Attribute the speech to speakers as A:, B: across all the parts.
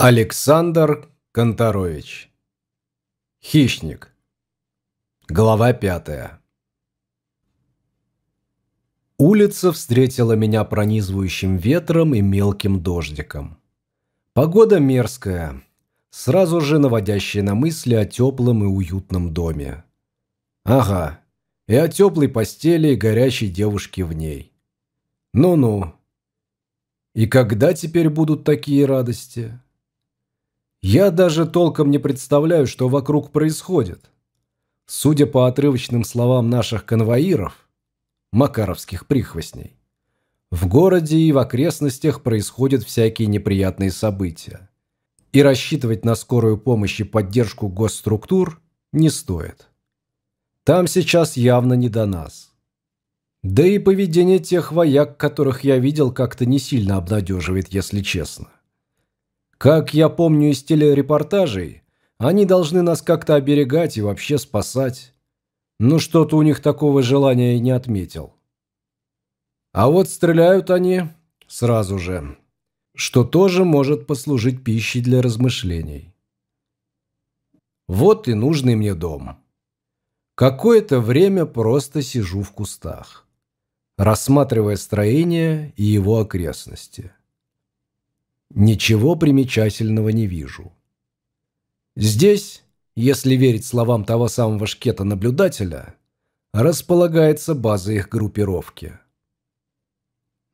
A: Александр Конторович Хищник Глава пятая Улица встретила меня пронизывающим ветром и мелким дождиком. Погода мерзкая, сразу же наводящая на мысли о теплом и уютном доме. Ага, и о теплой постели и горящей девушке в ней. Ну-ну. И когда теперь будут такие радости? Я даже толком не представляю, что вокруг происходит. Судя по отрывочным словам наших конвоиров, макаровских прихвостней, в городе и в окрестностях происходят всякие неприятные события. И рассчитывать на скорую помощь и поддержку госструктур не стоит. Там сейчас явно не до нас. Да и поведение тех вояк, которых я видел, как-то не сильно обнадеживает, если честно. Как я помню из телерепортажей, они должны нас как-то оберегать и вообще спасать. Ну что-то у них такого желания и не отметил. А вот стреляют они сразу же, что тоже может послужить пищей для размышлений. Вот и нужный мне дом. Какое-то время просто сижу в кустах, рассматривая строение и его окрестности. Ничего примечательного не вижу. Здесь, если верить словам того самого шкета-наблюдателя, располагается база их группировки.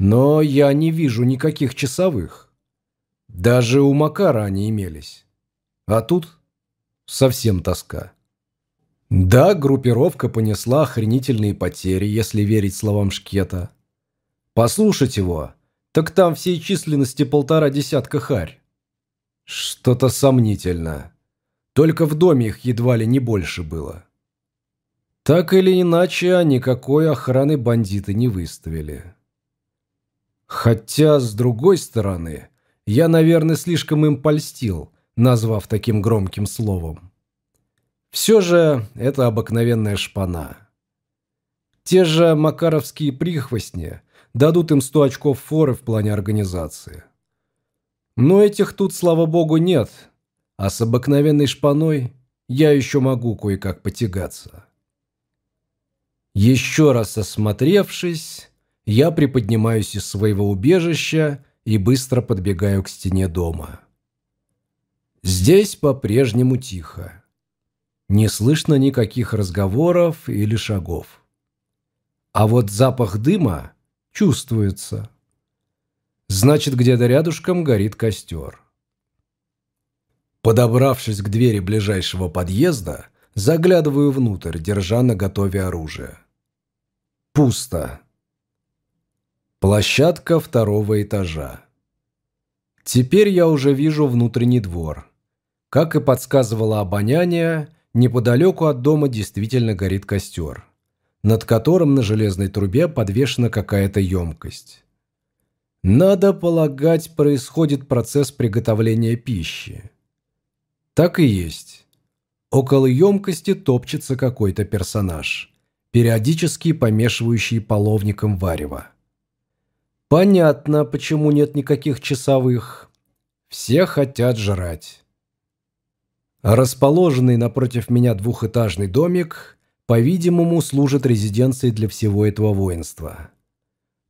A: Но я не вижу никаких часовых. Даже у Макара они имелись. А тут совсем тоска. Да, группировка понесла охренительные потери, если верить словам Шкета. Послушать его – так там всей численности полтора десятка харь. Что-то сомнительно. Только в доме их едва ли не больше было. Так или иначе, никакой охраны бандиты не выставили. Хотя, с другой стороны, я, наверное, слишком им польстил, назвав таким громким словом. Все же это обыкновенная шпана. Те же макаровские прихвостни дадут им 100 очков форы в плане организации. Но этих тут, слава богу, нет, а с обыкновенной шпаной я еще могу кое-как потягаться. Еще раз осмотревшись, я приподнимаюсь из своего убежища и быстро подбегаю к стене дома. Здесь по-прежнему тихо. Не слышно никаких разговоров или шагов. А вот запах дыма чувствуется. Значит, где-то рядышком горит костер. Подобравшись к двери ближайшего подъезда, заглядываю внутрь, держа на готове оружие. Пусто. Площадка второго этажа. Теперь я уже вижу внутренний двор. Как и подсказывало обоняние, неподалеку от дома действительно горит костер над которым на железной трубе подвешена какая-то емкость. Надо полагать, происходит процесс приготовления пищи. Так и есть. Около емкости топчется какой-то персонаж, периодически помешивающий половником варево. Понятно, почему нет никаких часовых. Все хотят жрать. Расположенный напротив меня двухэтажный домик по-видимому, служит резиденцией для всего этого воинства.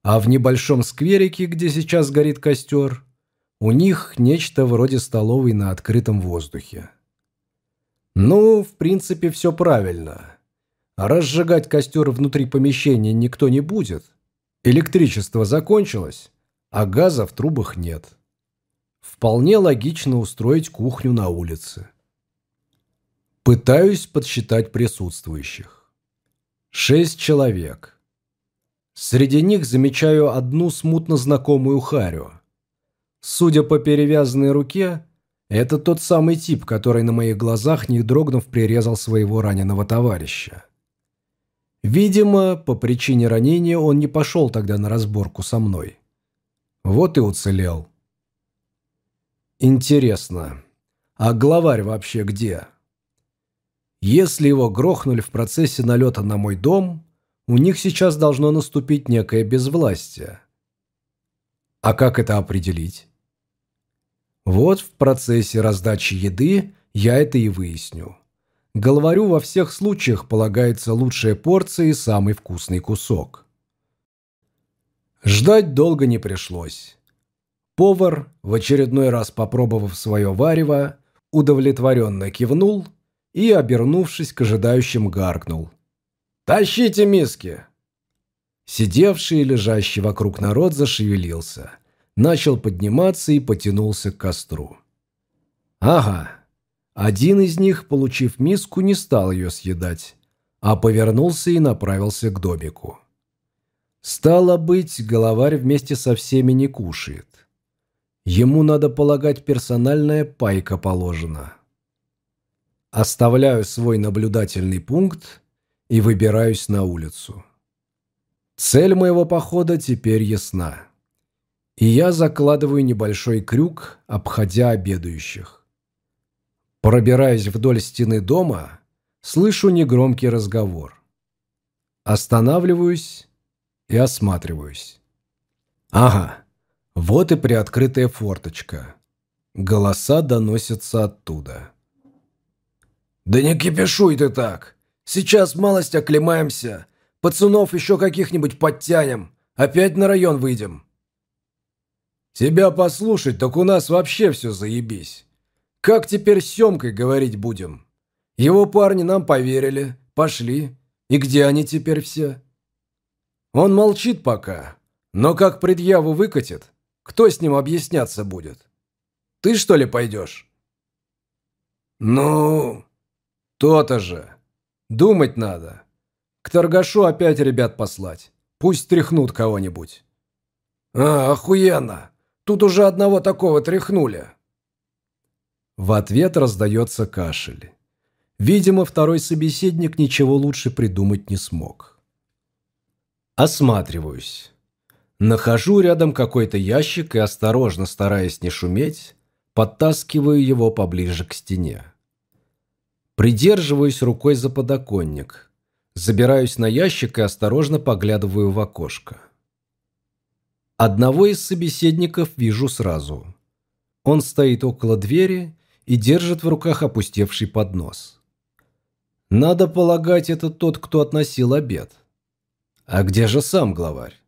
A: А в небольшом скверике, где сейчас горит костер, у них нечто вроде столовой на открытом воздухе. Ну, в принципе, все правильно. Разжигать костер внутри помещения никто не будет. Электричество закончилось, а газа в трубах нет. Вполне логично устроить кухню на улице. Пытаюсь подсчитать присутствующих. Шесть человек. Среди них замечаю одну смутно знакомую Харю. Судя по перевязанной руке, это тот самый тип, который на моих глазах, не дрогнув, прирезал своего раненого товарища. Видимо, по причине ранения он не пошел тогда на разборку со мной. Вот и уцелел. Интересно, а главарь вообще где? Если его грохнули в процессе налета на мой дом, у них сейчас должно наступить некое безвластие. А как это определить? Вот в процессе раздачи еды я это и выясню. Говорю, во всех случаях полагается лучшая порция и самый вкусный кусок. Ждать долго не пришлось. Повар, в очередной раз попробовав свое варево, удовлетворенно кивнул и, обернувшись к ожидающим, гаркнул. «Тащите миски!» Сидевший и лежащий вокруг народ зашевелился, начал подниматься и потянулся к костру. «Ага, один из них, получив миску, не стал ее съедать, а повернулся и направился к домику. Стало быть, головарь вместе со всеми не кушает. Ему, надо полагать, персональная пайка положена. Оставляю свой наблюдательный пункт и выбираюсь на улицу. Цель моего похода теперь ясна. И я закладываю небольшой крюк, обходя обедающих. Пробираясь вдоль стены дома, слышу негромкий разговор. Останавливаюсь и осматриваюсь. Ага, вот и приоткрытая форточка. Голоса доносятся оттуда. «Да не кипишуй ты так! Сейчас малость оклемаемся, пацанов еще каких-нибудь подтянем, опять на район выйдем». «Тебя послушать, так у нас вообще все заебись. Как теперь с Семкой говорить будем? Его парни нам поверили, пошли. И где они теперь все? Он молчит пока, но как предъяву выкатит, кто с ним объясняться будет? Ты что ли пойдешь? Ну, то-то же. Думать надо. К торгашу опять ребят послать. Пусть тряхнут кого-нибудь. А, охуенно. Тут уже одного такого тряхнули. В ответ раздается кашель. Видимо, второй собеседник ничего лучше придумать не смог. Осматриваюсь. Нахожу рядом какой-то ящик и, осторожно стараясь не шуметь, подтаскиваю его поближе к стене. Придерживаюсь рукой за подоконник. Забираюсь на ящик и осторожно поглядываю в окошко. Одного из собеседников вижу сразу. Он стоит около двери и держит в руках опустевший поднос. Надо полагать, это тот, кто относил обед. А где же сам главарь?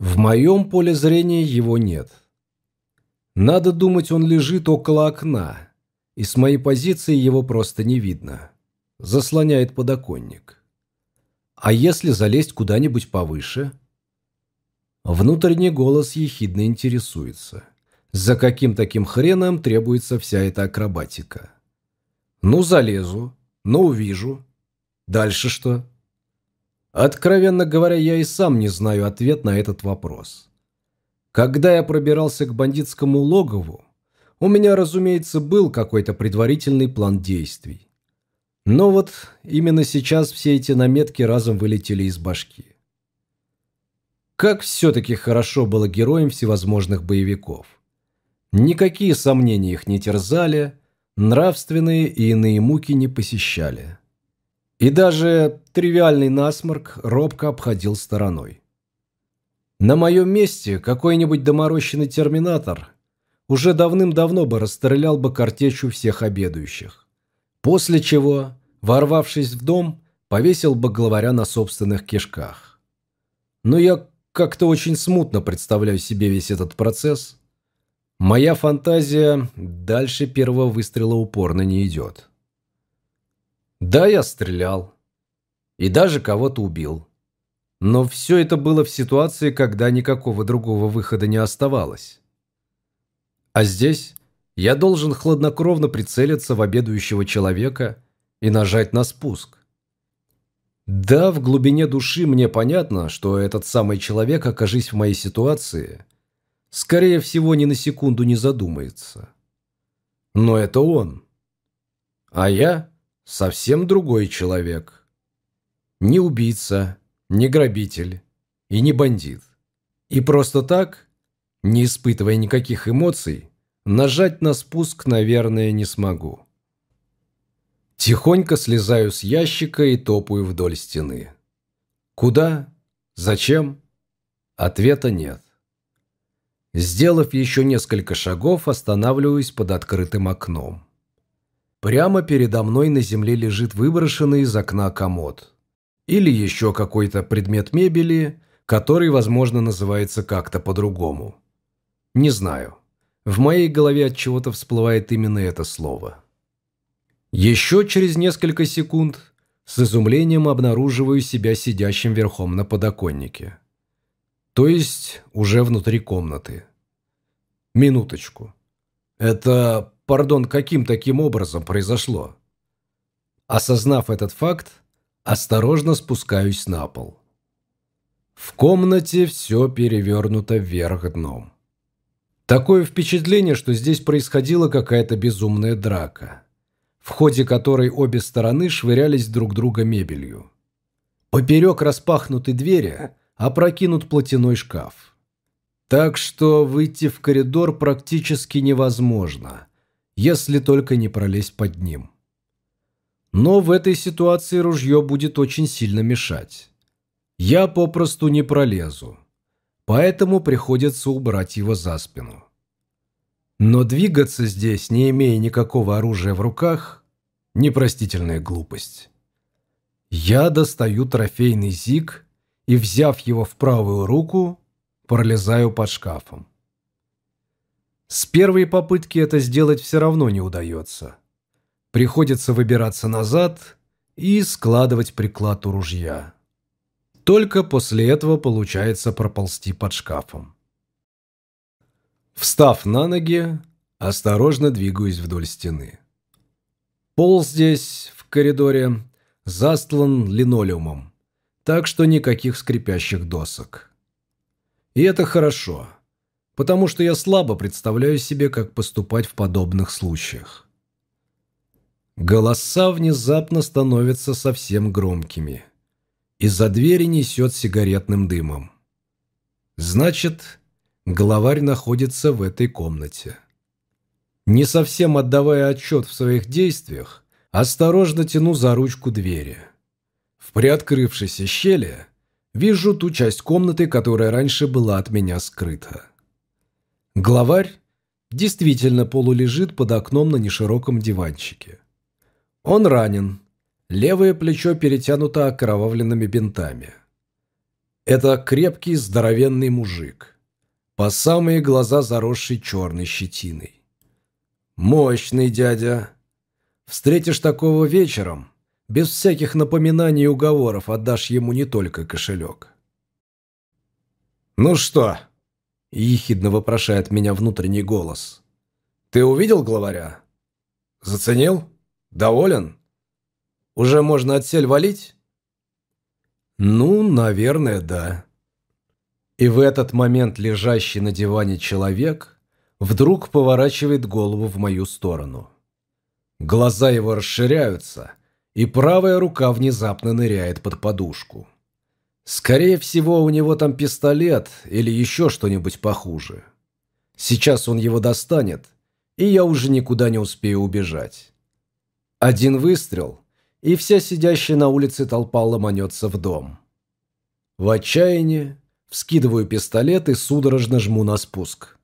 A: В моем поле зрения его нет. Надо думать, он лежит около окна, и с моей позиции его просто не видно. Заслоняет подоконник. А если залезть куда-нибудь повыше? Внутренний голос ехидно интересуется. За каким таким хреном требуется вся эта акробатика? Ну, залезу, ну, увижу. Дальше что? Откровенно говоря, я и сам не знаю ответ на этот вопрос. Когда я пробирался к бандитскому логову, у меня, разумеется, был какой-то предварительный план действий. Но вот именно сейчас все эти наметки разом вылетели из башки. Как все-таки хорошо было героем всевозможных боевиков. Никакие сомнения их не терзали, нравственные и иные муки не посещали. И даже тривиальный насморк робко обходил стороной. На моем месте какой-нибудь доморощенный терминатор уже давным-давно бы расстрелял бы картечью всех обедающих. После чего, ворвавшись в дом, повесил бы главаря на собственных кишках. Но я как-то очень смутно представляю себе весь этот процесс – Моя фантазия дальше первого выстрела упорно не идет. Да, я стрелял. И даже кого-то убил. Но все это было в ситуации, когда никакого другого выхода не оставалось. А здесь я должен хладнокровно прицелиться в обедающего человека и нажать на спуск. Да, в глубине души мне понятно, что этот самый человек, окажись в моей ситуации – скорее всего, ни на секунду не задумается. Но это он. А я совсем другой человек. Не убийца, не грабитель и не бандит. И просто так, не испытывая никаких эмоций, нажать на спуск, наверное, не смогу. Тихонько слезаю с ящика и топаю вдоль стены. Куда? Зачем? Ответа нет. Сделав еще несколько шагов, останавливаюсь под открытым окном. Прямо передо мной на земле лежит выброшенный из окна комод. Или еще какой-то предмет мебели, который, возможно, называется как-то по-другому. Не знаю. В моей голове от чего-то всплывает именно это слово. Еще через несколько секунд с изумлением обнаруживаю себя сидящим верхом на подоконнике. То есть уже внутри комнаты. Минуточку. Это, пардон, каким таким образом произошло? Осознав этот факт, осторожно спускаюсь на пол. В комнате все перевернуто вверх дном. Такое впечатление, что здесь происходила какая-то безумная драка, в ходе которой обе стороны швырялись друг друга мебелью. Поперек распахнутой двери опрокинут платяной шкаф. Так что выйти в коридор практически невозможно, если только не пролезть под ним. Но в этой ситуации ружье будет очень сильно мешать. Я попросту не пролезу поэтому приходится убрать его за спину. Но двигаться здесь, не имея никакого оружия в руках, непростительная глупость. Я достаю трофейный зиг и, взяв его в правую руку, пролезаю под шкафом. С первой попытки это сделать все равно не удается. Приходится выбираться назад и складывать приклад у ружья. Только после этого получается проползти под шкафом. Встав на ноги, осторожно двигаюсь вдоль стены. Пол здесь, в коридоре, застлан линолеумом, так что никаких скрипящих досок. И это хорошо, потому что я слабо представляю себе, как поступать в подобных случаях. Голоса внезапно становятся совсем громкими – из-за двери несет сигаретным дымом. Значит, главарь находится в этой комнате. Не совсем отдавая отчет в своих действиях, осторожно тяну за ручку двери. В приоткрывшейся щели вижу ту часть комнаты, которая раньше была от меня скрыта. Главарь действительно полулежит под окном на нешироком диванчике. Он ранен, Левое плечо перетянуто окровавленными бинтами. Это крепкий, здоровенный мужик. По самые глаза заросший черной щетиной. Мощный дядя. Встретишь такого вечером, без всяких напоминаний и уговоров отдашь ему не только кошелек. «Ну что?» – ехидно вопрошает меня внутренний голос. «Ты увидел главаря? Заценил? Доволен?» Уже можно отсель валить? Ну, наверное, да. И в этот момент лежащий на диване человек вдруг поворачивает голову в мою сторону. Глаза его расширяются, и правая рука внезапно ныряет под подушку. Скорее всего, у него там пистолет или еще что-нибудь похуже. Сейчас он его достанет, и я уже никуда не успею убежать. Один выстрел, и вся сидящая на улице толпа ломанется в дом. В отчаянии вскидываю пистолет и судорожно жму на спуск.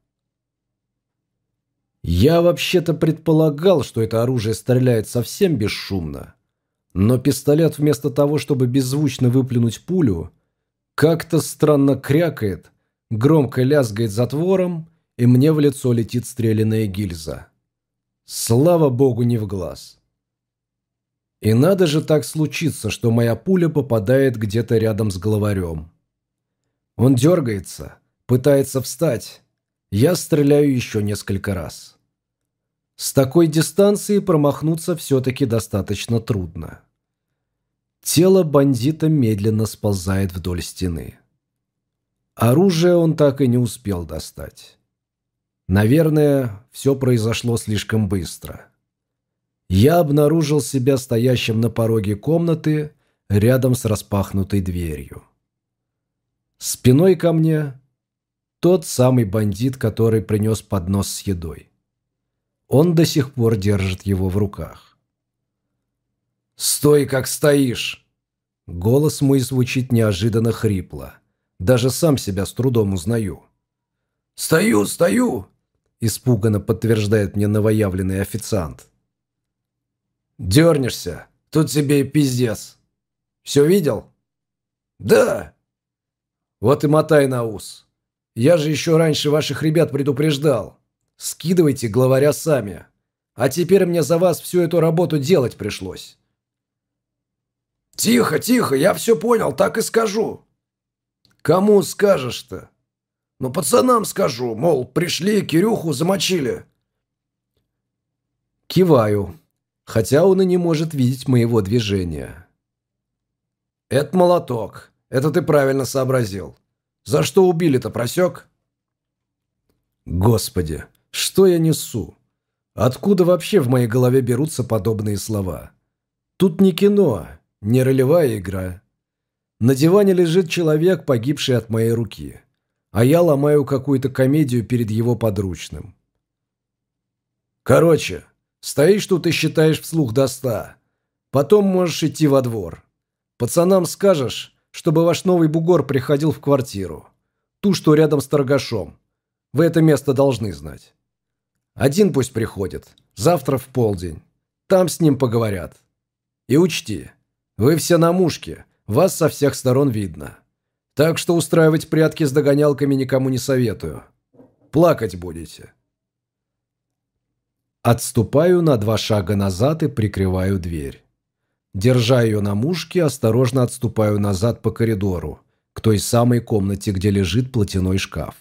A: Я вообще-то предполагал, что это оружие стреляет совсем бесшумно, но пистолет вместо того, чтобы беззвучно выплюнуть пулю, как-то странно крякает, громко лязгает затвором, и мне в лицо летит стрелянная гильза. Слава богу, не в глаз. И надо же так случиться, что моя пуля попадает где-то рядом с главарем. Он дергается, пытается встать. Я стреляю еще несколько раз. С такой дистанции промахнуться все-таки достаточно трудно. Тело бандита медленно сползает вдоль стены. Оружие он так и не успел достать. Наверное, все произошло слишком быстро я обнаружил себя стоящим на пороге комнаты рядом с распахнутой дверью. Спиной ко мне тот самый бандит, который принес поднос с едой. Он до сих пор держит его в руках. «Стой, как стоишь!» Голос мой звучит неожиданно хрипло. Даже сам себя с трудом узнаю. «Стою, стою!» – испуганно подтверждает мне новоявленный официант. «Дернешься, тут тебе и пиздец. Все видел?» «Да!» «Вот и мотай на ус. Я же еще раньше ваших ребят предупреждал. Скидывайте главаря сами. А теперь мне за вас всю эту работу делать пришлось». «Тихо, тихо, я все понял, так и скажу». «Кому скажешь-то?» «Ну, пацанам скажу, мол, пришли, Кирюху замочили». Киваю, хотя он и не может видеть моего движения. «Это молоток. Это ты правильно сообразил. За что убили-то, просек?» «Господи, что я несу? Откуда вообще в моей голове берутся подобные слова? Тут не кино, не ролевая игра. На диване лежит человек, погибший от моей руки, а я ломаю какую-то комедию перед его подручным. Короче, стоишь тут и считаешь вслух до ста. Потом можешь идти во двор. Пацанам скажешь, чтобы ваш новый бугор приходил в квартиру. Ту, что рядом с торгашом. Вы это место должны знать. Один пусть приходит. Завтра в полдень. Там с ним поговорят. И учти, вы все на мушке, вас со всех сторон видно. Так что устраивать прятки с догонялками никому не советую. Плакать будете. Отступаю на два шага назад и прикрываю дверь. Держа ее на мушке, осторожно отступаю назад по коридору, к той самой комнате, где лежит платяной шкаф.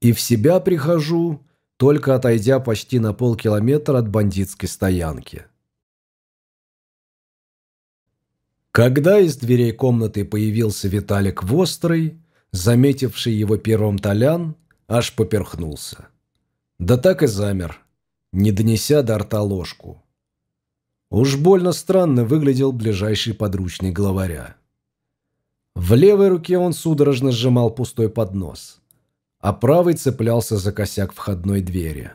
A: И в себя прихожу, только отойдя почти на полкилометра от бандитской стоянки. Когда из дверей комнаты появился Виталик Вострый, заметивший его первым Толян, аж поперхнулся. Да так и замер, не донеся до рта ложку. Уж больно странно выглядел ближайший подручный главаря. В левой руке он судорожно сжимал пустой поднос, а правый цеплялся за косяк входной двери.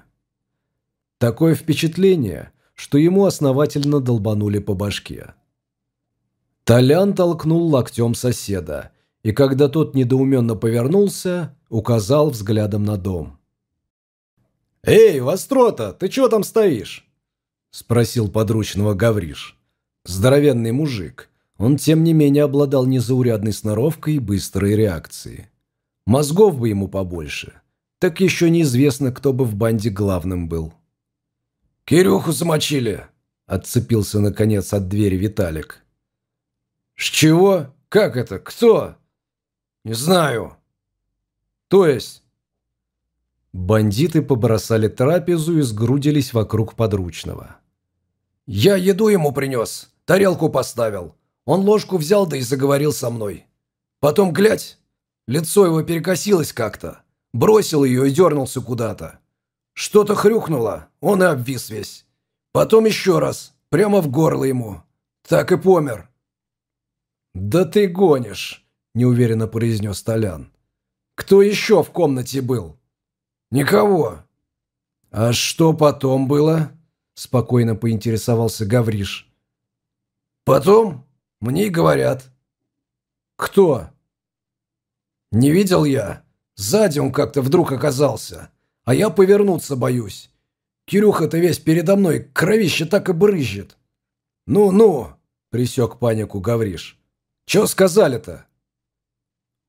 A: Такое впечатление, что ему основательно долбанули по башке. Толян толкнул локтем соседа, и когда тот недоуменно повернулся, указал взглядом на дом. «Эй, Вострота, ты чего там стоишь?» – спросил подручного Гавриш. Здоровенный мужик. Он, тем не менее, обладал незаурядной сноровкой и быстрой реакцией. Мозгов бы ему побольше. Так еще неизвестно, кто бы в банде главным был. «Кирюху замочили!» – отцепился, наконец, от двери Виталик. «С чего? Как это? Кто?» «Не знаю». «То есть?» Бандиты побросали трапезу и сгрудились вокруг подручного. «Я еду ему принес, тарелку поставил. Он ложку взял, да и заговорил со мной. Потом, глядь, лицо его перекосилось как-то. Бросил ее и дернулся куда-то. Что-то хрюкнуло, он и обвис весь. Потом еще раз, прямо в горло ему. Так и помер. «Да ты гонишь!» – неуверенно произнес Толян. «Кто еще в комнате был?» «Никого». «А что потом было?» – спокойно поинтересовался Гавриш. «Потом мне говорят». «Кто?» «Не видел я. Сзади он как-то вдруг оказался. А я повернуться боюсь. Кирюха-то весь передо мной, кровище так и брызжет». «Ну-ну», – присек панику Гавриш. Че сказали-то?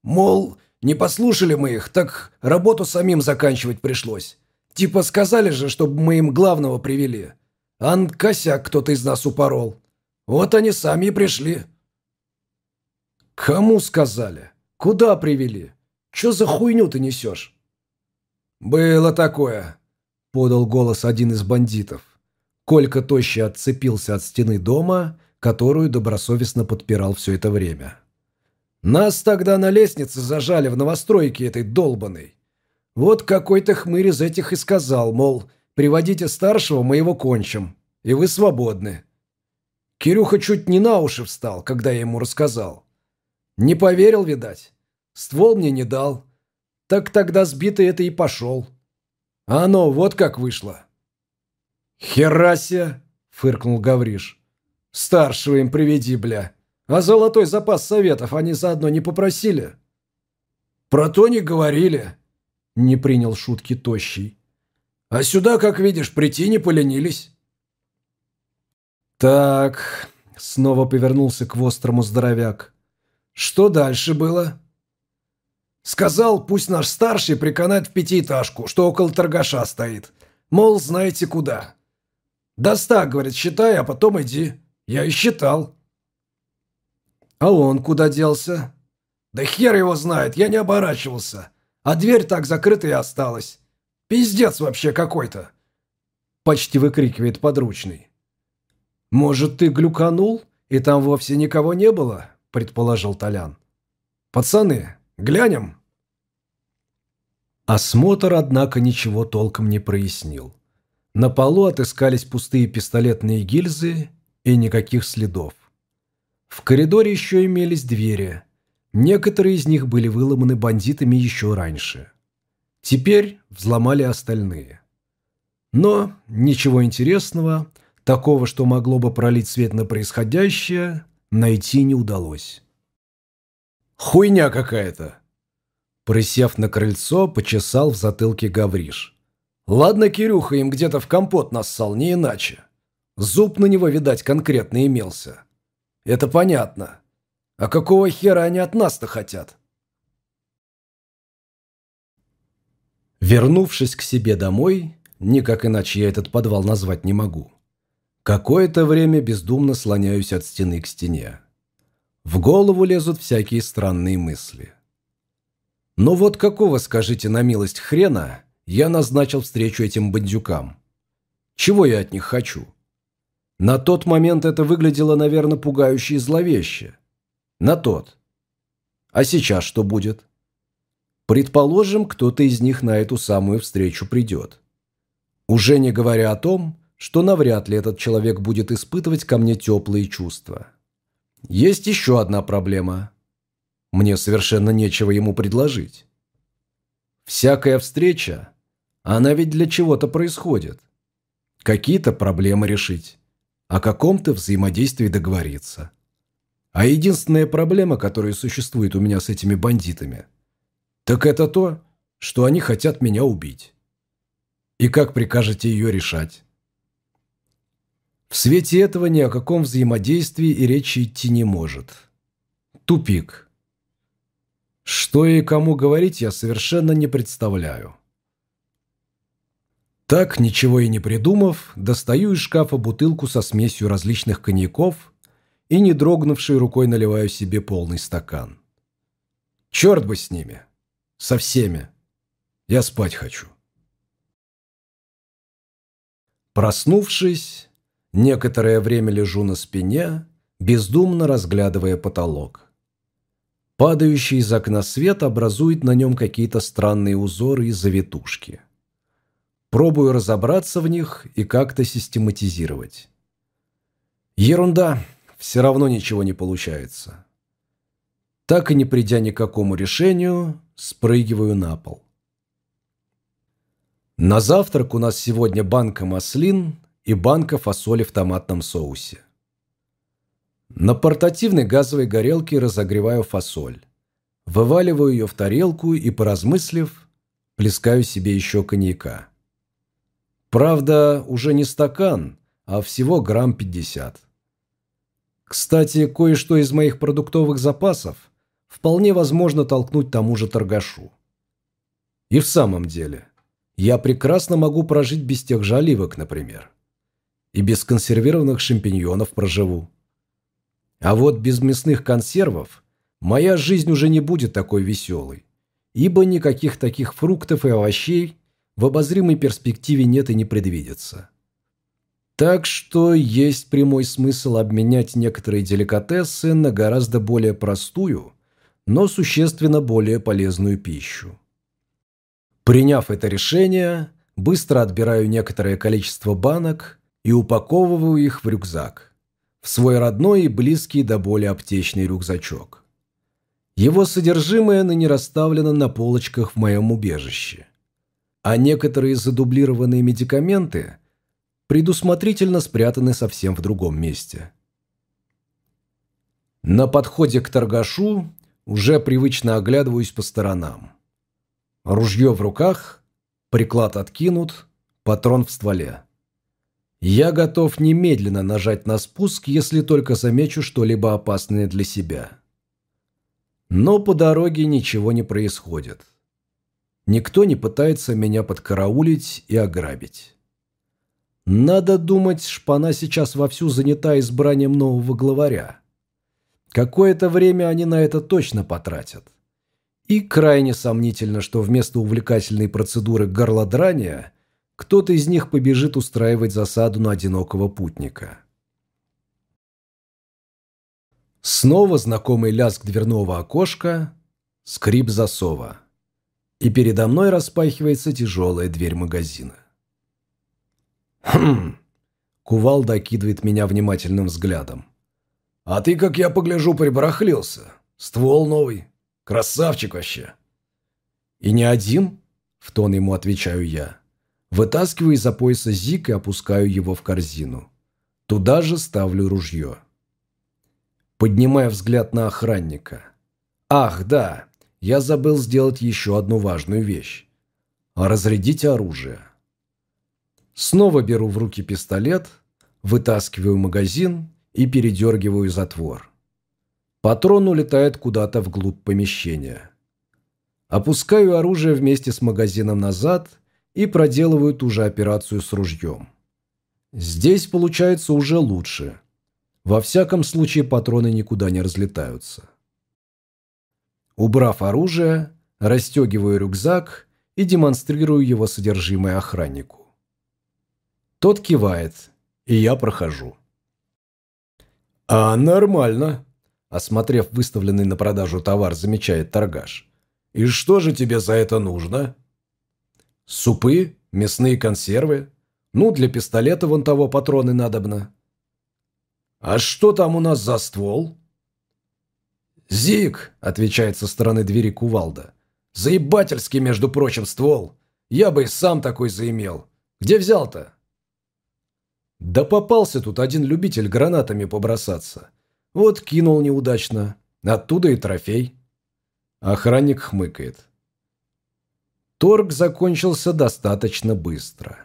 A: Мол, не послушали мы их, так работу самим заканчивать пришлось. Типа сказали же, чтобы мы им главного привели. Ан косяк кто-то из нас упорол. Вот они сами и пришли. Кому сказали? Куда привели? Че за хуйню ты несешь? Было такое, подал голос один из бандитов. Колька тощий отцепился от стены дома которую добросовестно подпирал все это время. «Нас тогда на лестнице зажали в новостройке этой долбанной. Вот какой-то хмырь из этих и сказал, мол, приводите старшего, мы его кончим, и вы свободны». Кирюха чуть не на уши встал, когда я ему рассказал. Не поверил, видать. Ствол мне не дал. Так тогда сбитый это и пошел. А оно вот как вышло. «Херася!» — фыркнул Гавриш. Старшего им приведи, бля. А золотой запас советов они заодно не попросили? Про то не говорили. не принял шутки тощий. «А сюда, как видишь, прийти не поленились». «Так», — снова повернулся к острому здоровяк. «Что дальше было?» «Сказал, пусть наш старший приканает в пятиэтажку, что около торгаша стоит. Мол, знаете куда. До ста, говорит, считай, а потом иди. Я и считал». «А он куда делся?» «Да хер его знает, я не оборачивался. А дверь так закрыта и осталась. Пиздец вообще какой-то!» Почти выкрикивает подручный. «Может, ты глюканул, и там вовсе никого не было?» предположил Толян. «Пацаны, глянем?» Осмотр, однако, ничего толком не прояснил. На полу отыскались пустые пистолетные гильзы и никаких следов. В коридоре еще имелись двери. Некоторые из них были выломаны бандитами еще раньше. Теперь взломали остальные. Но ничего интересного, такого, что могло бы пролить свет на происходящее, найти не удалось. «Хуйня какая-то!» Присев на крыльцо, почесал в затылке Гавриш. «Ладно, Кирюха им где-то в компот нассал, не иначе. Зуб на него, видать, конкретно имелся. Это понятно. А какого хера они от нас-то хотят?» Вернувшись к себе домой, никак иначе я этот подвал назвать не могу, какое-то время бездумно слоняюсь от стены к стене. В голову лезут всякие странные мысли. Но вот какого, скажите на милость хрена, я назначил встречу этим бандюкам? Чего я от них хочу? На тот момент это выглядело, наверное, пугающе и зловеще. На тот. А сейчас что будет? Предположим, кто-то из них на эту самую встречу придет. Уже не говоря о том, что навряд ли этот человек будет испытывать ко мне теплые чувства. Есть еще одна проблема. Мне совершенно нечего ему предложить. Всякая встреча, она ведь для чего-то происходит. Какие-то проблемы решить, о каком-то взаимодействии договориться. А единственная проблема, которая существует у меня с этими бандитами, так это то, что они хотят меня убить. И как прикажете ее решать? В свете этого ни о каком взаимодействии и речи идти не может. Тупик. Что и кому говорить, я совершенно не представляю. Так, ничего и не придумав, достаю из шкафа бутылку со смесью различных коньяков и, не дрогнувшей рукой, наливаю себе полный стакан. Черт бы с ними. Со всеми. Я спать хочу. Проснувшись, некоторое время лежу на спине, бездумно разглядывая потолок. Падающий из окна свет образует на нем какие-то странные узоры и завитушки. Пробую разобраться в них и как-то систематизировать. Ерунда, все равно ничего не получается. Так и не придя ни к какому решению, спрыгиваю на пол. На завтрак у нас сегодня банка маслин и банка фасоли в томатном соусе. На портативной газовой горелке разогреваю фасоль. Вываливаю ее в тарелку и, поразмыслив, плескаю себе еще коньяка. Правда, уже не стакан, а всего грамм пятьдесят. Кстати, кое-что из моих продуктовых запасов вполне возможно толкнуть тому же торгашу. И в самом деле, я прекрасно могу прожить без тех же оливок, например. И без консервированных шампиньонов проживу. А вот без мясных консервов моя жизнь уже не будет такой веселой, ибо никаких таких фруктов и овощей в обозримой перспективе нет и не предвидится. Так что есть прямой смысл обменять некоторые деликатесы на гораздо более простую, но существенно более полезную пищу. Приняв это решение, быстро отбираю некоторое количество банок и упаковываю их в рюкзак в свой родной и близкий до боли аптечный рюкзачок. Его содержимое ныне расставлено на полочках в моем убежище. А некоторые задублированные медикаменты предусмотрительно спрятаны совсем в другом месте. На подходе к торгашу уже привычно оглядываюсь по сторонам. Ружье в руках, приклад откинут, патрон в стволе. Я готов немедленно нажать на спуск, если только замечу что-либо опасное для себя. Но по дороге ничего не происходит. Никто не пытается меня подкараулить и ограбить. Надо думать, шпана сейчас вовсю занята избранием нового главаря. Какое-то время они на это точно потратят. И крайне сомнительно, что вместо увлекательной процедуры горлодрания кто-то из них побежит устраивать засаду на одинокого путника. Снова знакомый лязг дверного окошка, скрип засова. И передо мной распахивается тяжелая дверь магазина. «Хм!» Кувалда окидывает меня внимательным взглядом. «А ты, как я погляжу, прибарахлился. Ствол новый. Красавчик вообще!» «И не один?» – в тон ему отвечаю я. Вытаскиваю из-за пояса зик и опускаю его в корзину. Туда же ставлю ружье. Поднимая взгляд на охранника. «Ах, да, я забыл сделать еще одну важную вещь. Разрядить оружие». Снова беру в руки пистолет, вытаскиваю магазин и передергиваю затвор. Патрон улетает куда-то вглубь помещения. Опускаю оружие вместе с магазином назад и проделываю ту же операцию с ружьем. Здесь получается уже лучше. Во всяком случае патроны никуда не разлетаются. Убрав оружие, расстегиваю рюкзак и демонстрирую его содержимое охраннику. Тот кивает, и я прохожу. «А нормально», – осмотрев выставленный на продажу товар, замечает торгаш. «И что же тебе за это нужно?» Супы, мясные консервы. Ну, для пистолета вон того патроны надобно. А что там у нас за ствол? «Зиг», — отвечает со стороны двери кувалда. «Заебательский, между прочим, ствол. Я бы и сам такой заимел. Где взял-то?» «Да попался тут один любитель гранатами побросаться. Вот кинул неудачно. Оттуда и трофей». Охранник хмыкает. Торг закончился достаточно быстро.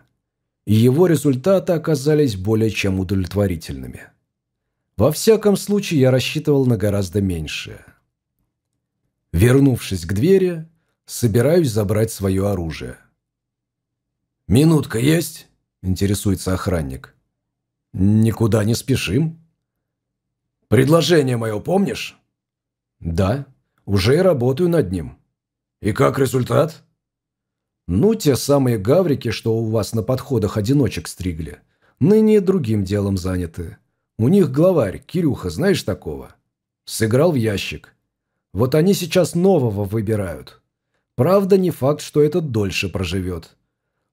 A: И его результаты оказались более чем удовлетворительными. Во всяком случае, я рассчитывал на гораздо меньшее. Вернувшись к двери, собираюсь забрать свое оружие. «Минутка есть?» – интересуется охранник. «Никуда не спешим». «Предложение мое помнишь?» «Да, уже и работаю над ним». «И как результат?» Ну, те самые гаврики, что у вас на подходах одиночек стригли, ныне другим делом заняты. У них главарь, Кирюха, знаешь такого? Сыграл в ящик. Вот они сейчас нового выбирают. Правда, не факт, что этот дольше проживет.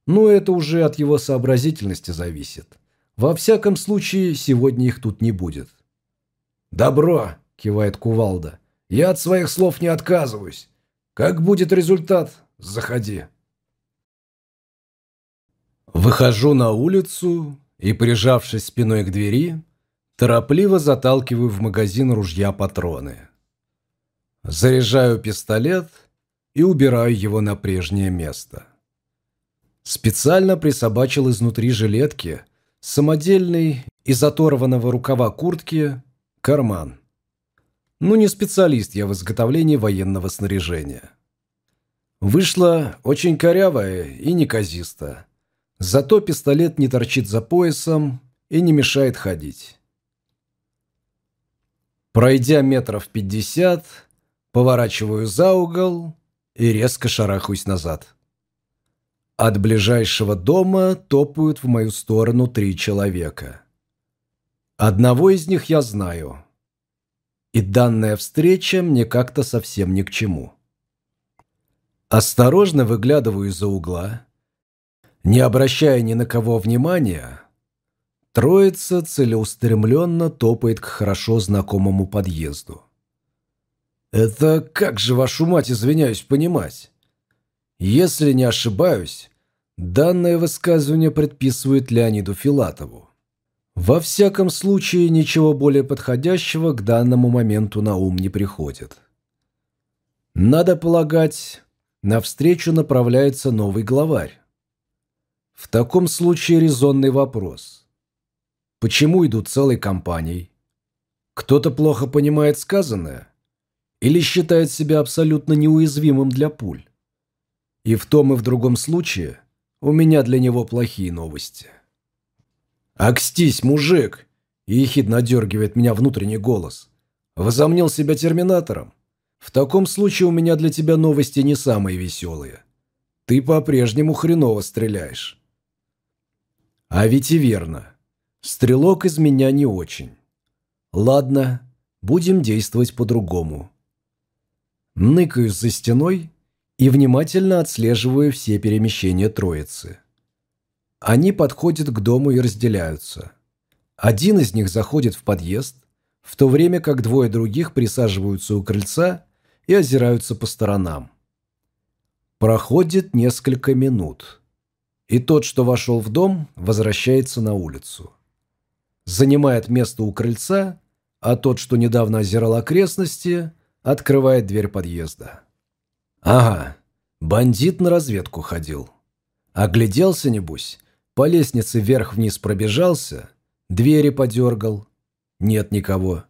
A: Но это уже от его сообразительности зависит. Во всяком случае, сегодня их тут не будет. «Добро!» – кивает Кувалда. «Я от своих слов не отказываюсь. Как будет результат, заходи». Выхожу на улицу и, прижавшись спиной к двери, торопливо заталкиваю в магазин ружья патроны. Заряжаю пистолет и убираю его на прежнее место. Специально присобачил изнутри жилетки самодельный из оторванного рукава куртки карман. Ну, не специалист я в изготовлении военного снаряжения. Вышло очень корявое и неказисто. Зато пистолет не торчит за поясом и не мешает ходить. Пройдя метров пятьдесят, поворачиваю за угол и резко шарахаюсь назад. От ближайшего дома топают в мою сторону три человека. Одного из них я знаю. И данная встреча мне как-то совсем ни к чему. Осторожно выглядываю из-за угла не обращая ни на кого внимания, троица целеустремленно топает к хорошо знакомому подъезду. Это как же, вашу мать, извиняюсь, понимать? Если не ошибаюсь, данное высказывание предписывает Леониду Филатову. Во всяком случае, ничего более подходящего к данному моменту на ум не приходит. Надо полагать, навстречу направляется новый главарь. В таком случае резонный вопрос. Почему идут целой компанией? Кто-то плохо понимает сказанное? Или считает себя абсолютно неуязвимым для пуль? И в том и в другом случае у меня для него плохие новости. «Акстись, мужик!» – ехидно дергивает меня внутренний голос. «Возомнил себя терминатором? В таком случае у меня для тебя новости не самые веселые. Ты по-прежнему хреново стреляешь». А ведь и верно. Стрелок из меня не очень. Ладно, будем действовать по-другому. Ныкаюсь за стеной и внимательно отслеживаю все перемещения троицы. Они подходят к дому и разделяются. Один из них заходит в подъезд, в то время как двое других присаживаются у крыльца и озираются по сторонам. Проходит несколько минут и тот, что вошел в дом, возвращается на улицу. Занимает место у крыльца, а тот, что недавно озирал окрестности, открывает дверь подъезда. Ага, бандит на разведку ходил. Огляделся, небось, по лестнице вверх-вниз пробежался, двери подергал. Нет никого.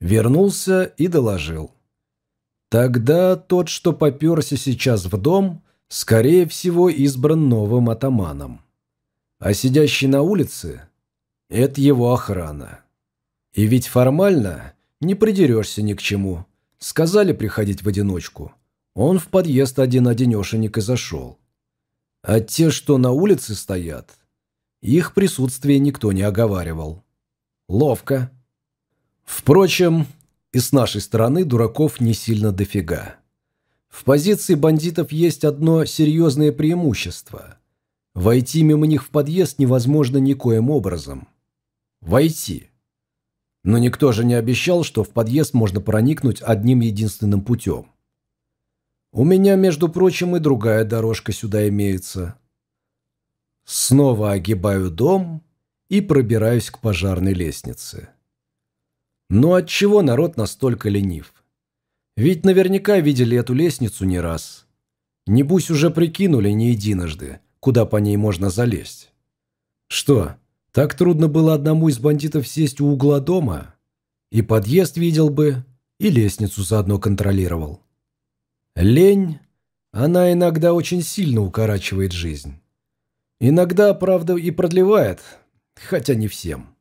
A: Вернулся и доложил. Тогда тот, что поперся сейчас в дом, скорее всего, избран новым атаманом. А сидящий на улице – это его охрана. И ведь формально не придерешься ни к чему. Сказали приходить в одиночку. Он в подъезд один-одинешенек и зашел. А те, что на улице стоят, их присутствие никто не оговаривал. Ловко. Впрочем, и с нашей стороны дураков не сильно дофига. В позиции бандитов есть одно серьезное преимущество. Войти мимо них в подъезд невозможно никоим образом. Войти. Но никто же не обещал, что в подъезд можно проникнуть одним единственным путем. У меня, между прочим, и другая дорожка сюда имеется. Снова огибаю дом и пробираюсь к пожарной лестнице. Но отчего народ настолько ленив? Ведь наверняка видели эту лестницу не раз. Небось уже прикинули не единожды, куда по ней можно залезть. Что, так трудно было одному из бандитов сесть у угла дома? И подъезд видел бы, и лестницу заодно контролировал. Лень, она иногда очень сильно укорачивает жизнь. Иногда, правда, и продлевает, хотя не всем.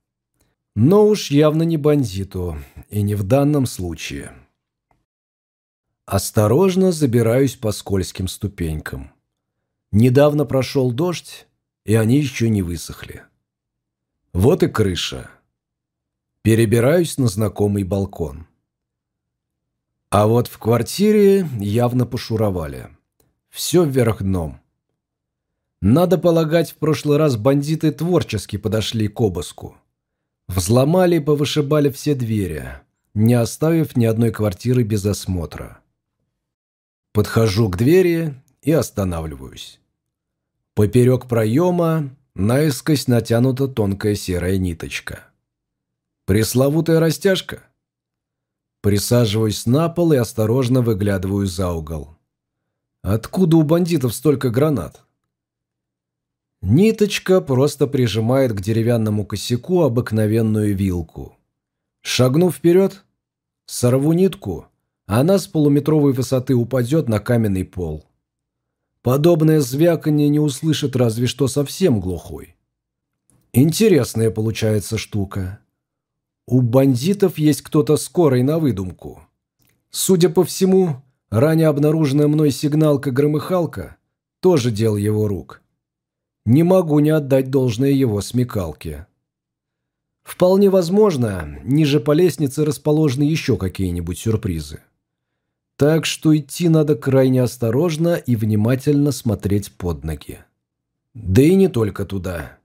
A: Но уж явно не бандиту, и не в данном случае. Осторожно забираюсь по скользким ступенькам. Недавно прошел дождь, и они еще не высохли. Вот и крыша. Перебираюсь на знакомый балкон. А вот в квартире явно пошуровали. Все вверх дном. Надо полагать, в прошлый раз бандиты творчески подошли к обыску. Взломали и повышибали все двери, не оставив ни одной квартиры без осмотра. Подхожу к двери и останавливаюсь. Поперек проема наискось натянута тонкая серая ниточка. Пресловутая растяжка. Присаживаюсь на пол и осторожно выглядываю за угол. Откуда у бандитов столько гранат? Ниточка просто прижимает к деревянному косяку обыкновенную вилку. Шагнув вперед, сорву нитку она с полуметровой высоты упадет на каменный пол. Подобное звяканье не услышит разве что совсем глухой. Интересная получается штука. У бандитов есть кто-то скорый на выдумку. Судя по всему, ранее обнаруженная мной сигналка-громыхалка тоже дел его рук. Не могу не отдать должное его смекалке. Вполне возможно, ниже по лестнице расположены еще какие-нибудь сюрпризы. Так что идти надо крайне осторожно и внимательно смотреть под ноги. Да и не только туда.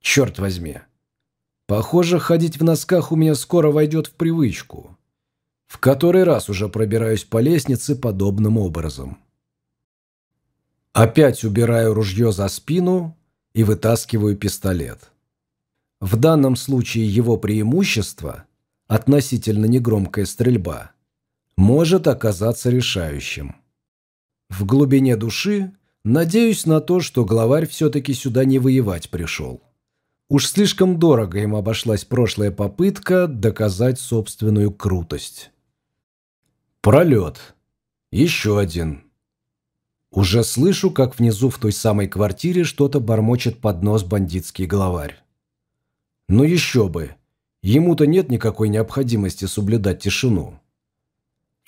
A: Черт возьми. Похоже, ходить в носках у меня скоро войдет в привычку. В который раз уже пробираюсь по лестнице подобным образом. Опять убираю ружье за спину и вытаскиваю пистолет. В данном случае его преимущество – относительно негромкая стрельба – может оказаться решающим. В глубине души надеюсь на то, что главарь все-таки сюда не воевать пришел. Уж слишком дорого им обошлась прошлая попытка доказать собственную крутость. Пролет. Еще один. Уже слышу, как внизу в той самой квартире что-то бормочет под нос бандитский главарь. Ну еще бы. Ему-то нет никакой необходимости соблюдать тишину.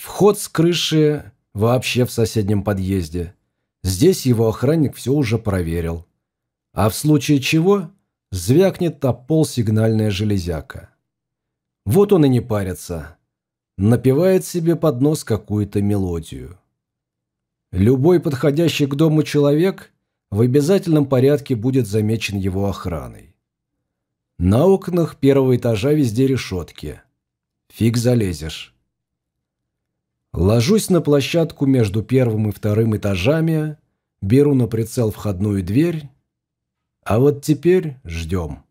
A: Вход с крыши вообще в соседнем подъезде. Здесь его охранник все уже проверил. А в случае чего звякнет о пол сигнальная железяка. Вот он и не парится. Напевает себе под нос какую-то мелодию. Любой подходящий к дому человек в обязательном порядке будет замечен его охраной. На окнах первого этажа везде решетки. Фиг залезешь. Ложусь на площадку между первым и вторым этажами, беру на прицел входную дверь а вот теперь ждем.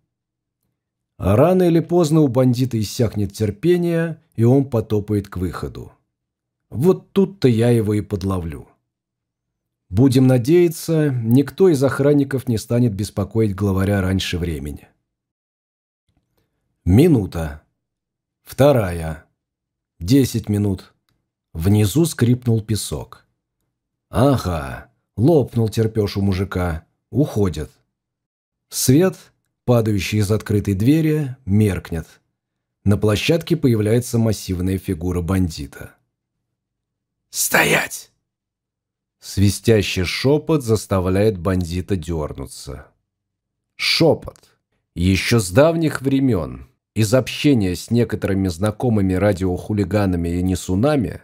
A: рано или поздно у бандита иссякнет терпение, и он потопает к выходу. Вот тут-то я его и подловлю. Будем надеяться, никто из охранников не станет беспокоить главаря раньше времени. Минута. Вторая. Десять минут. Внизу скрипнул песок. Ага, лопнул терпеж у мужика. Уходят. Свет, падающий из открытой двери, меркнет. На площадке появляется массивная фигура бандита.
B: «Стоять!»
A: Свистящий шепот заставляет бандита дернуться. Шепот. Еще с давних времен, из общения с некоторыми знакомыми радиохулиганами и несунами,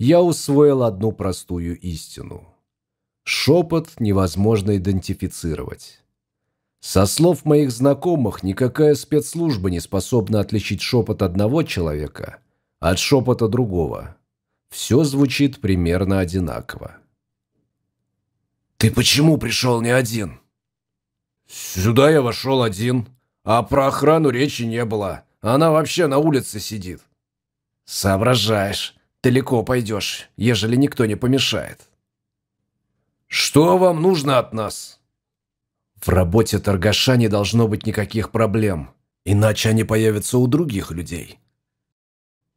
A: я усвоил одну простую истину. Шепот невозможно идентифицировать. Со слов моих знакомых, никакая спецслужба не способна отличить шепот одного человека от шепота другого. Все звучит примерно одинаково.
B: «Ты почему пришел не один?»
A: «Сюда я вошел один, а про охрану речи не было. Она вообще на улице сидит».
B: «Соображаешь, далеко пойдешь, ежели никто не помешает».
A: «Что вам нужно от нас?»
B: В работе торгаша не должно быть никаких проблем, иначе они появятся у других людей.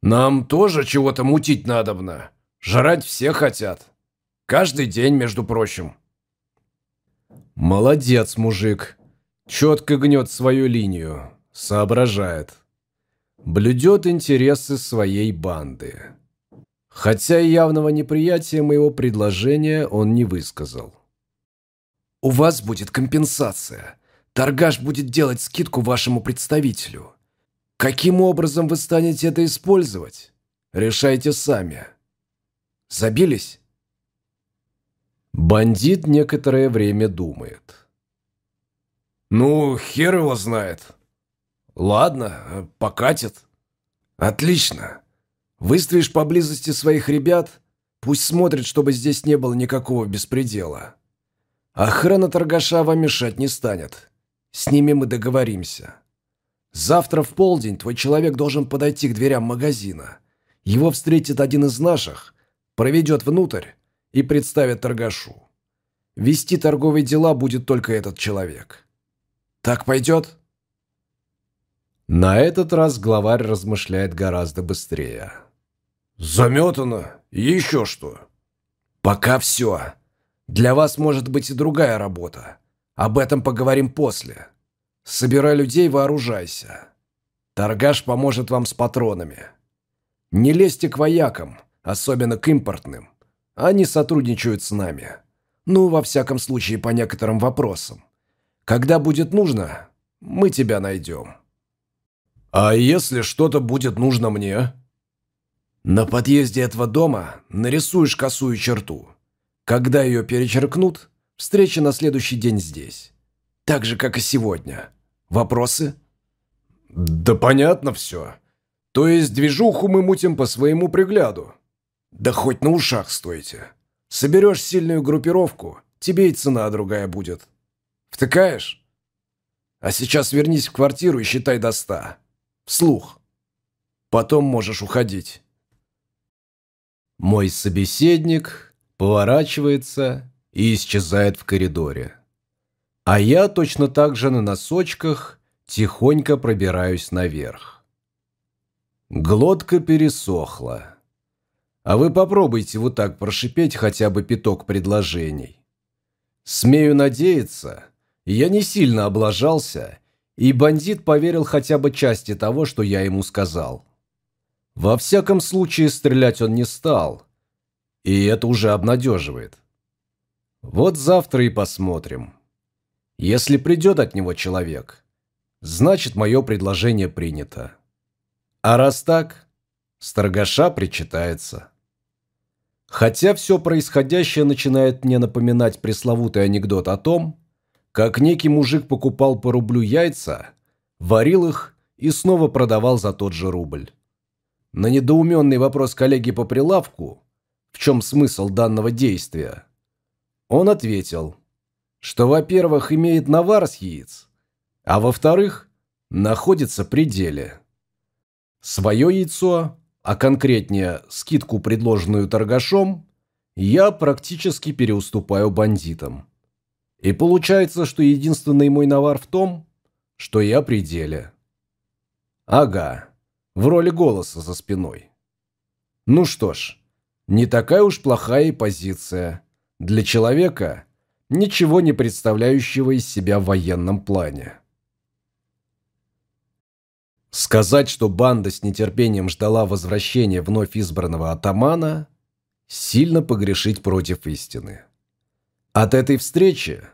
A: Нам тоже чего-то мутить надобно. Жрать все хотят. Каждый день, между прочим. Молодец, мужик. Четко гнет свою линию. Соображает. Блюдет интересы своей банды. Хотя и явного неприятия моего предложения он не высказал.
B: У вас будет компенсация. Торгаш будет делать скидку вашему представителю. Каким образом вы станете это использовать? Решайте сами. Забились?
A: Бандит некоторое время думает.
B: Ну, хер его знает. Ладно, покатит. Отлично. Выставишь поблизости своих ребят, пусть смотрят, чтобы здесь не было никакого беспредела. Охрана торгаша вам мешать не станет. С ними мы договоримся. Завтра в полдень твой человек должен подойти к дверям магазина. Его встретит один из наших, проведет внутрь и представит торгашу. Вести торговые дела будет только этот человек. Так пойдет?»
A: На этот раз главарь размышляет гораздо быстрее.
B: «Заметано. Еще что?» «Пока все. Для вас может быть и другая работа. Об этом поговорим после. Собирай людей, вооружайся. Торгаш поможет вам с патронами. Не лезьте к воякам, особенно к импортным. Они сотрудничают с нами. Ну, во всяком случае, по некоторым вопросам. Когда будет нужно, мы тебя найдем.
A: А если что-то будет нужно мне?
B: На подъезде этого дома нарисуешь косую черту. Когда ее перечеркнут, встреча на следующий день здесь. Так же, как и сегодня. Вопросы?
A: Да понятно все. То есть движуху мы мутим по своему пригляду.
B: Да хоть на ушах стойте. Соберешь сильную группировку, тебе и цена другая будет. Втыкаешь? А сейчас вернись в квартиру и считай до ста. Вслух. Потом можешь уходить.
A: Мой собеседник поворачивается и исчезает в коридоре. А я точно так же на носочках тихонько пробираюсь наверх. Глотка пересохла. А вы попробуйте вот так прошипеть хотя бы пяток предложений. Смею надеяться, я не сильно облажался, и бандит поверил хотя бы части того, что я ему сказал. Во всяком случае, стрелять он не стал, и это уже обнадеживает. Вот завтра и посмотрим. Если придет от него человек, значит, мое предложение принято. А раз так, сторгаша причитается. Хотя все происходящее начинает мне напоминать пресловутый анекдот о том, как некий мужик покупал по рублю яйца, варил их и снова продавал за тот же рубль. На недоуменный вопрос коллеги по прилавку, в чем смысл данного действия, он ответил, что, во-первых, имеет навар с яиц, а во-вторых, находится при деле. Свое яйцо, а конкретнее скидку, предложенную торгашом, я практически переуступаю бандитам. И получается, что единственный мой навар в том, что я при деле. Ага, в роли голоса за спиной. Ну что ж, не такая уж плохая и позиция для человека, ничего не представляющего из себя в военном плане. Сказать, что банда с нетерпением ждала возвращения вновь избранного атамана, сильно погрешить против истины. От этой встречи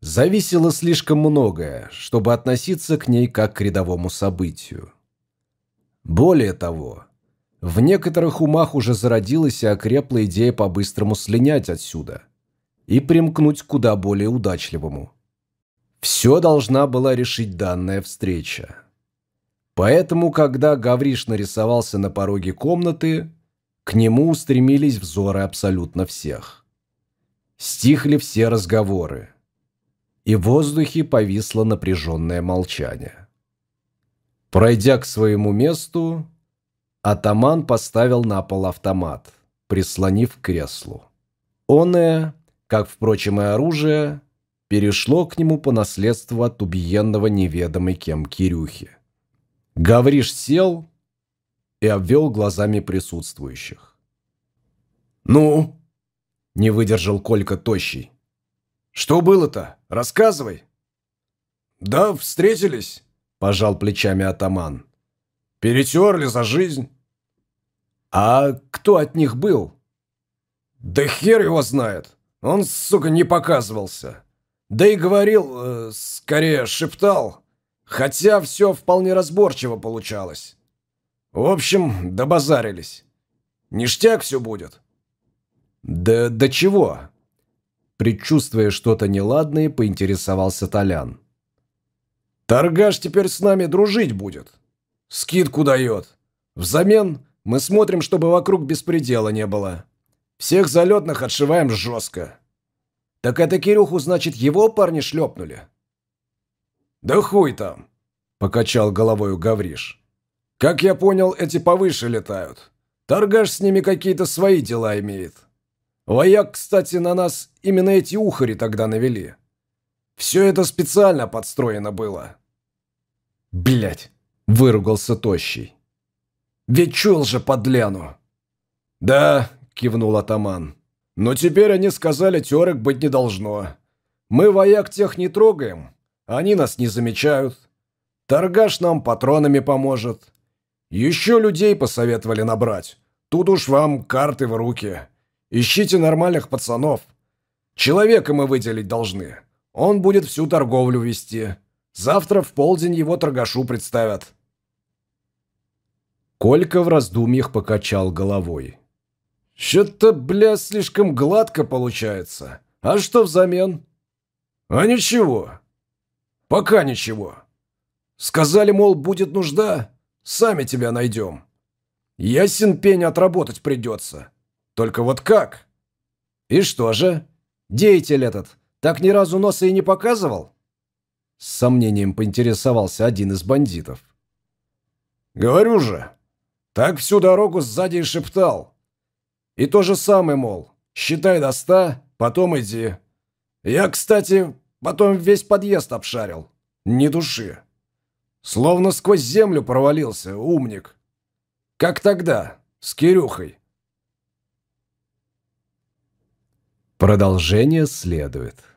A: зависело слишком многое, чтобы относиться к ней как к рядовому событию. Более того, в некоторых умах уже зародилась и окрепла идея по-быстрому слинять отсюда и примкнуть куда более удачливому. Все должна была решить данная встреча. Поэтому, когда Гавриш нарисовался на пороге комнаты, к нему устремились взоры абсолютно всех. Стихли все разговоры, и в воздухе повисло напряженное молчание. Пройдя к своему месту, Атаман поставил на пол автомат, прислонив к креслу. Оное, как, впрочем, и оружие, перешло к нему по наследству от убиенного неведомой кем Кирюхи. Гавриш сел и обвел глазами присутствующих. «Ну?» – не выдержал Колька Тощий. «Что было-то? Рассказывай!» «Да, встретились», – пожал плечами атаман. «Перетерли за жизнь». «А кто от них был?» «Да хер его знает. Он, сука, не показывался. Да и говорил, э, скорее шептал, хотя все вполне разборчиво получалось. В общем, добазарились. Ништяк все будет». «Да до чего?» Предчувствуя что-то неладное, поинтересовался Толян. «Торгаш теперь с нами дружить будет. Скидку дает. Взамен мы смотрим, чтобы вокруг беспредела не было. Всех залетных отшиваем жестко. Так это Кирюху, значит, его парни шлепнули? Да хуй там, покачал головой Гавриш. Как я понял, эти повыше летают. Торгаш с ними какие-то свои дела имеет. Вояк, кстати, на нас именно эти ухари тогда навели. Все это специально подстроено было. Блять, выругался Тощий. Ведь чул же подляну. Да, кивнул атаман. Но теперь они сказали, терок быть не должно. Мы вояк тех не трогаем, они нас не замечают. Торгаш нам патронами поможет. Еще людей посоветовали набрать. Тут уж вам карты в руки. Ищите нормальных пацанов. Человека мы выделить должны. Он будет всю торговлю вести. Завтра в полдень его торгашу представят. Колька в раздумьях покачал головой. «Что-то, бля, слишком гладко получается. А что взамен?» «А ничего. Пока ничего. Сказали, мол, будет нужда, сами тебя найдем. Ясен пень отработать придется. Только вот как?» «И что же? Деятель этот так ни разу носа и не показывал?» С сомнением поинтересовался один из бандитов. «Говорю же, так всю дорогу сзади и шептал. И то же самое, мол,
B: считай до ста, потом иди. Я, кстати, потом весь подъезд обшарил. не души. Словно сквозь землю провалился, умник. Как тогда, с Кирюхой».
A: Продолжение следует.